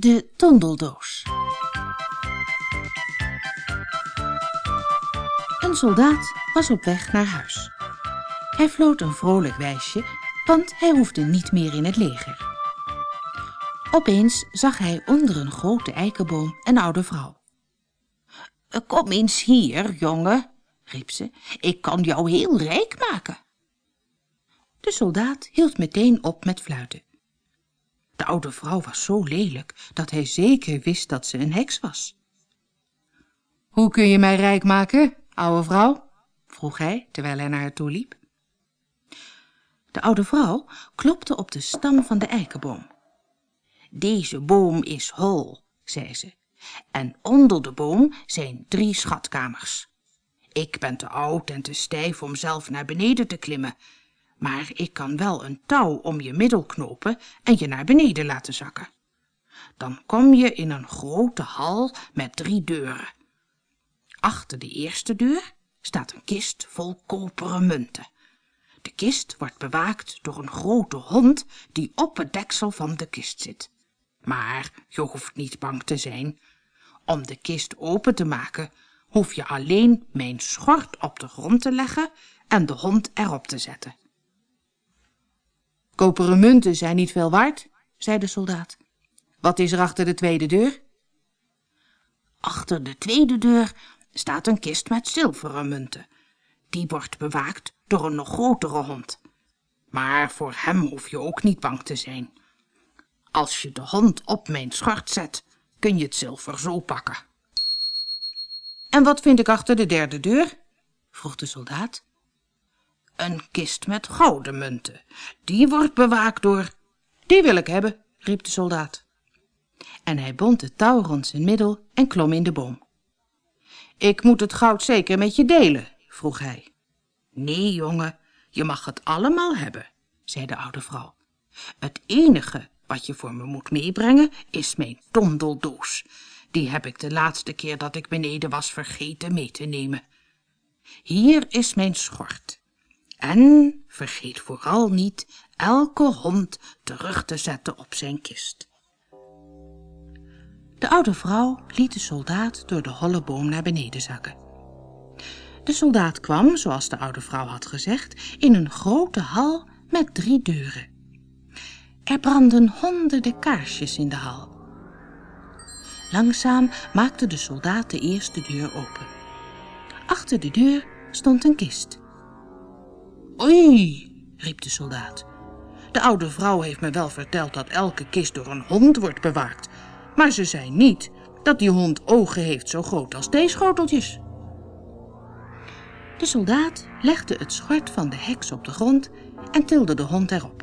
De tondeldoos. Een soldaat was op weg naar huis. Hij floot een vrolijk wijsje, want hij hoefde niet meer in het leger. Opeens zag hij onder een grote eikenboom een oude vrouw. Kom eens hier, jongen, riep ze. Ik kan jou heel rijk maken. De soldaat hield meteen op met fluiten. De oude vrouw was zo lelijk dat hij zeker wist dat ze een heks was. Hoe kun je mij rijk maken, oude vrouw? vroeg hij terwijl hij naar haar toe liep. De oude vrouw klopte op de stam van de eikenboom. Deze boom is hol, zei ze, en onder de boom zijn drie schatkamers. Ik ben te oud en te stijf om zelf naar beneden te klimmen, maar ik kan wel een touw om je middel knopen en je naar beneden laten zakken. Dan kom je in een grote hal met drie deuren. Achter de eerste deur staat een kist vol koperen munten. De kist wordt bewaakt door een grote hond die op het deksel van de kist zit. Maar je hoeft niet bang te zijn. Om de kist open te maken, hoef je alleen mijn schort op de grond te leggen en de hond erop te zetten. Koperen munten zijn niet veel waard, zei de soldaat. Wat is er achter de tweede deur? Achter de tweede deur staat een kist met zilveren munten. Die wordt bewaakt door een nog grotere hond. Maar voor hem hoef je ook niet bang te zijn. Als je de hond op mijn schort zet, kun je het zilver zo pakken. En wat vind ik achter de derde deur? vroeg de soldaat. Een kist met gouden munten. Die wordt bewaakt door... Die wil ik hebben, riep de soldaat. En hij bond het touw rond zijn middel en klom in de boom. Ik moet het goud zeker met je delen, vroeg hij. Nee, jongen, je mag het allemaal hebben, zei de oude vrouw. Het enige wat je voor me moet meebrengen is mijn tondeldoos. Die heb ik de laatste keer dat ik beneden was vergeten mee te nemen. Hier is mijn schort. En vergeet vooral niet elke hond terug te zetten op zijn kist. De oude vrouw liet de soldaat door de holle boom naar beneden zakken. De soldaat kwam, zoals de oude vrouw had gezegd, in een grote hal met drie deuren. Er brandden honderden kaarsjes in de hal. Langzaam maakte de soldaat de eerste deur open. Achter de deur stond een kist. Oei, riep de soldaat. De oude vrouw heeft me wel verteld dat elke kist door een hond wordt bewaakt. Maar ze zei niet dat die hond ogen heeft zo groot als theeschoteltjes. De soldaat legde het schort van de heks op de grond en tilde de hond erop.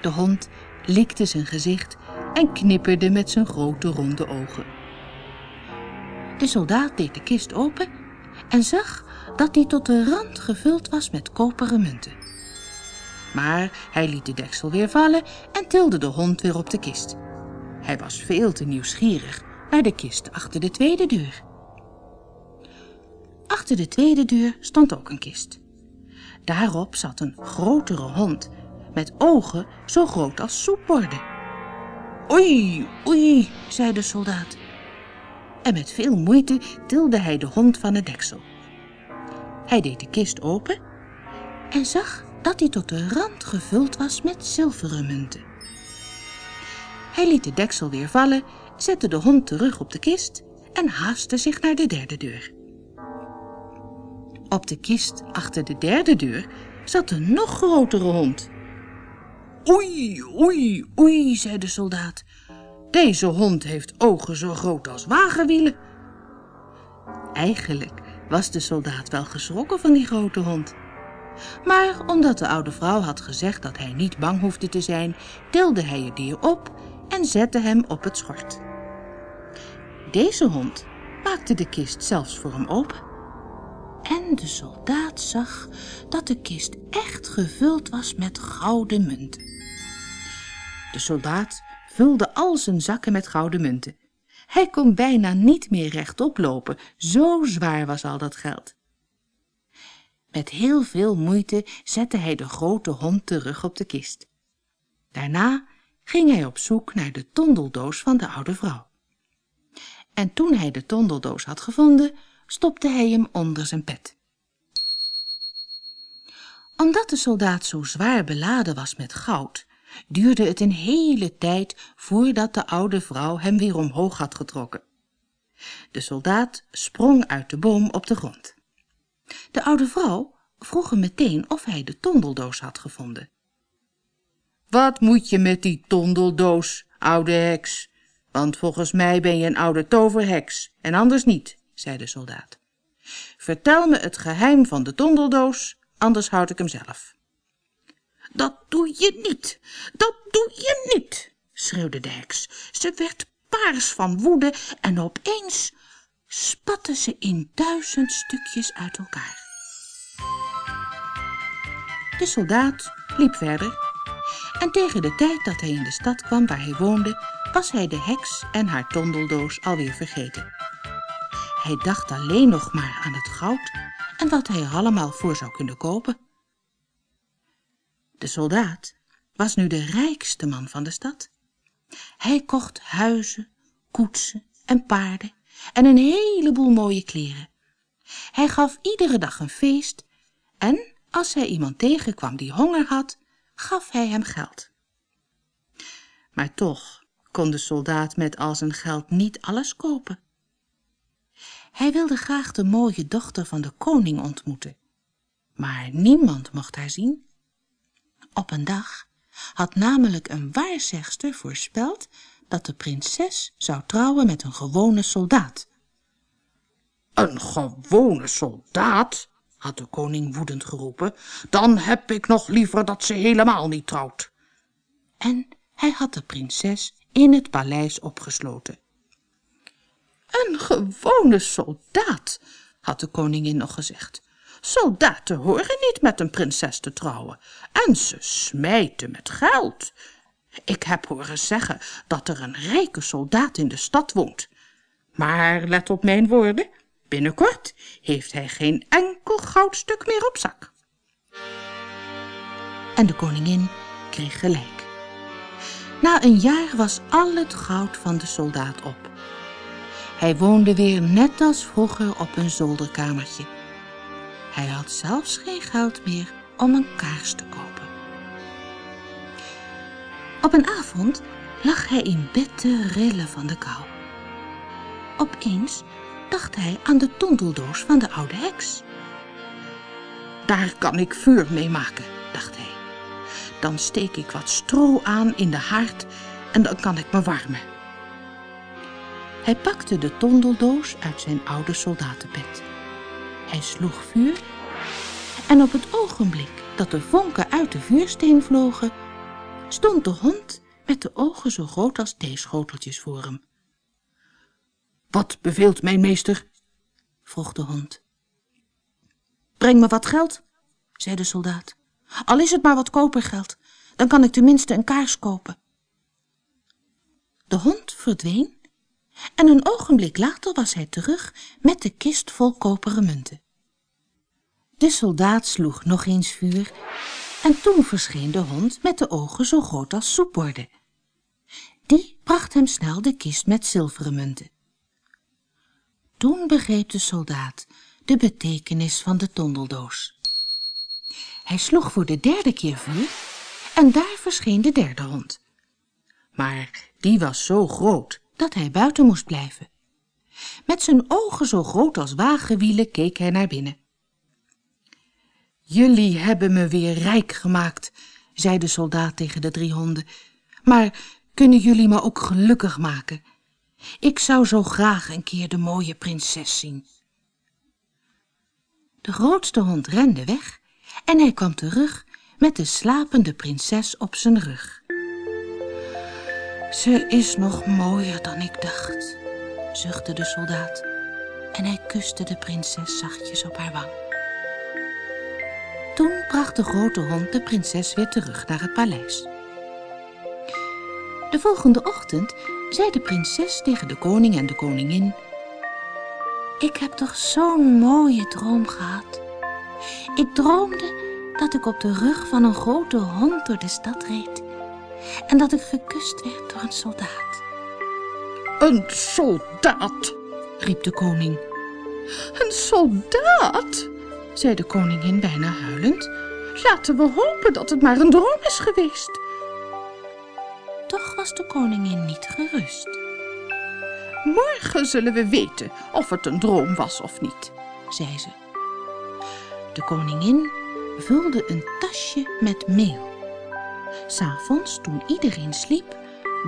De hond likte zijn gezicht en knipperde met zijn grote ronde ogen. De soldaat deed de kist open en zag dat die tot de rand gevuld was met koperen munten. Maar hij liet de deksel weer vallen en tilde de hond weer op de kist. Hij was veel te nieuwsgierig naar de kist achter de tweede deur. Achter de tweede deur stond ook een kist. Daarop zat een grotere hond met ogen zo groot als soepborden. Oei, oei, zei de soldaat. En met veel moeite tilde hij de hond van het deksel. Hij deed de kist open en zag dat die tot de rand gevuld was met zilveren munten. Hij liet de deksel weer vallen, zette de hond terug op de kist en haastte zich naar de derde deur. Op de kist achter de derde deur zat een nog grotere hond. Oei, oei, oei, zei de soldaat. Deze hond heeft ogen zo groot als wagenwielen. Eigenlijk was de soldaat wel geschrokken van die grote hond. Maar omdat de oude vrouw had gezegd dat hij niet bang hoefde te zijn, tilde hij het dier op en zette hem op het schort. Deze hond maakte de kist zelfs voor hem open. En de soldaat zag dat de kist echt gevuld was met gouden munten. De soldaat vulde al zijn zakken met gouden munten. Hij kon bijna niet meer rechtop lopen, zo zwaar was al dat geld. Met heel veel moeite zette hij de grote hond terug op de kist. Daarna ging hij op zoek naar de tondeldoos van de oude vrouw. En toen hij de tondeldoos had gevonden, stopte hij hem onder zijn pet. Omdat de soldaat zo zwaar beladen was met goud, duurde het een hele tijd voordat de oude vrouw hem weer omhoog had getrokken. De soldaat sprong uit de boom op de grond. De oude vrouw vroeg hem meteen of hij de tondeldoos had gevonden. Wat moet je met die tondeldoos, oude heks? Want volgens mij ben je een oude toverheks en anders niet, zei de soldaat. Vertel me het geheim van de tondeldoos, anders houd ik hem zelf. Dat doe je niet, dat doe je niet, schreeuwde de heks. Ze werd paars van woede en opeens spatte ze in duizend stukjes uit elkaar. De soldaat liep verder en tegen de tijd dat hij in de stad kwam waar hij woonde, was hij de heks en haar tondeldoos alweer vergeten. Hij dacht alleen nog maar aan het goud en wat hij er allemaal voor zou kunnen kopen. De soldaat was nu de rijkste man van de stad. Hij kocht huizen, koetsen en paarden en een heleboel mooie kleren. Hij gaf iedere dag een feest en als hij iemand tegenkwam die honger had, gaf hij hem geld. Maar toch kon de soldaat met al zijn geld niet alles kopen. Hij wilde graag de mooie dochter van de koning ontmoeten, maar niemand mocht haar zien. Op een dag had namelijk een waarzegster voorspeld dat de prinses zou trouwen met een gewone soldaat. Een gewone soldaat? had de koning woedend geroepen, dan heb ik nog liever dat ze helemaal niet trouwt. En hij had de prinses in het paleis opgesloten. Een gewone soldaat, had de koningin nog gezegd. Soldaten horen niet met een prinses te trouwen en ze smijten met geld. Ik heb horen zeggen dat er een rijke soldaat in de stad woont. Maar let op mijn woorden, Binnenkort heeft hij geen enkel goudstuk meer op zak. En de koningin kreeg gelijk. Na een jaar was al het goud van de soldaat op. Hij woonde weer net als vroeger op een zolderkamertje. Hij had zelfs geen geld meer om een kaars te kopen. Op een avond lag hij in bed te rillen van de kou. Opeens dacht hij aan de tondeldoos van de oude heks. Daar kan ik vuur mee maken, dacht hij. Dan steek ik wat stro aan in de haard en dan kan ik me warmen. Hij pakte de tondeldoos uit zijn oude soldatenbed. Hij sloeg vuur en op het ogenblik dat de vonken uit de vuursteen vlogen, stond de hond met de ogen zo groot als theeschoteltjes voor hem. Wat beveelt mijn meester? vroeg de hond. Breng me wat geld, zei de soldaat. Al is het maar wat kopergeld, dan kan ik tenminste een kaars kopen. De hond verdween en een ogenblik later was hij terug met de kist vol koperen munten. De soldaat sloeg nog eens vuur en toen verscheen de hond met de ogen zo groot als soepborden. Die bracht hem snel de kist met zilveren munten. Toen begreep de soldaat de betekenis van de tondeldoos. Hij sloeg voor de derde keer vuur en daar verscheen de derde hond. Maar die was zo groot dat hij buiten moest blijven. Met zijn ogen zo groot als wagenwielen keek hij naar binnen. Jullie hebben me weer rijk gemaakt, zei de soldaat tegen de drie honden. Maar kunnen jullie me ook gelukkig maken? Ik zou zo graag een keer de mooie prinses zien. De grootste hond rende weg en hij kwam terug met de slapende prinses op zijn rug. Ze is nog mooier dan ik dacht, zuchtte de soldaat en hij kuste de prinses zachtjes op haar wang. Toen bracht de grote hond de prinses weer terug naar het paleis. De volgende ochtend zei de prinses tegen de koning en de koningin. Ik heb toch zo'n mooie droom gehad. Ik droomde dat ik op de rug van een grote hond door de stad reed. en dat ik gekust werd door een soldaat. Een soldaat, riep de koning. Een soldaat, zei de koningin bijna huilend. Laten we hopen dat het maar een droom is geweest. Toch was de koningin niet gerust. Morgen zullen we weten of het een droom was of niet, zei ze. De koningin vulde een tasje met meel. S'avonds, toen iedereen sliep,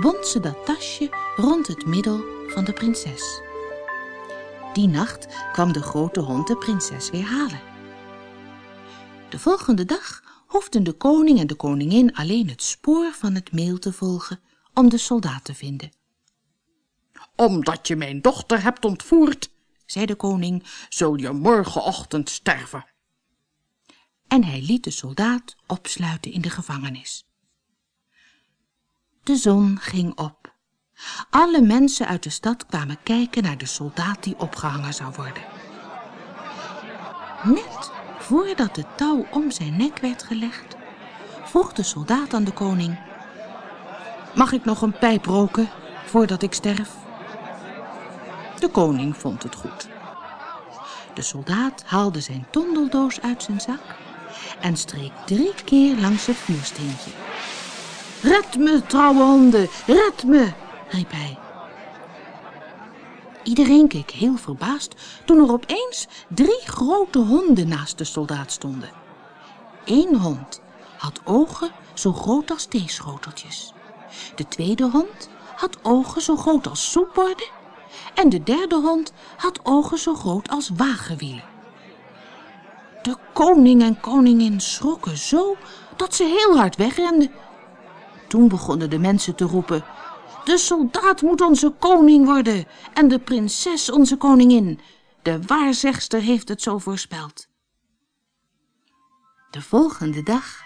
wond ze dat tasje rond het middel van de prinses. Die nacht kwam de grote hond de prinses weer halen. De volgende dag hoefden de koning en de koningin alleen het spoor van het meel te volgen om de soldaat te vinden. Omdat je mijn dochter hebt ontvoerd, zei de koning, zul je morgenochtend sterven. En hij liet de soldaat opsluiten in de gevangenis. De zon ging op. Alle mensen uit de stad kwamen kijken naar de soldaat die opgehangen zou worden. Net voordat het touw om zijn nek werd gelegd, vroeg de soldaat aan de koning... Mag ik nog een pijp roken voordat ik sterf? De koning vond het goed. De soldaat haalde zijn tondeldoos uit zijn zak en streek drie keer langs het vuursteentje. Red me, trouwe honden, red me, riep hij. Iedereen keek heel verbaasd toen er opeens drie grote honden naast de soldaat stonden. Eén hond had ogen zo groot als theeschoteltjes. De tweede hond had ogen zo groot als soepborden. En de derde hond had ogen zo groot als wagenwielen. De koning en koningin schrokken zo dat ze heel hard wegrenden. Toen begonnen de mensen te roepen... De soldaat moet onze koning worden en de prinses onze koningin. De waarzegster heeft het zo voorspeld. De volgende dag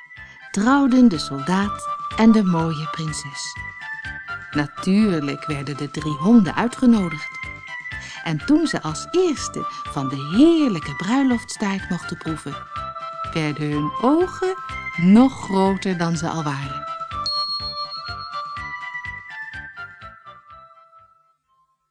trouwden de soldaat en de mooie prinses. Natuurlijk werden de drie honden uitgenodigd. En toen ze als eerste van de heerlijke bruiloftstaart mochten proeven, werden hun ogen nog groter dan ze al waren.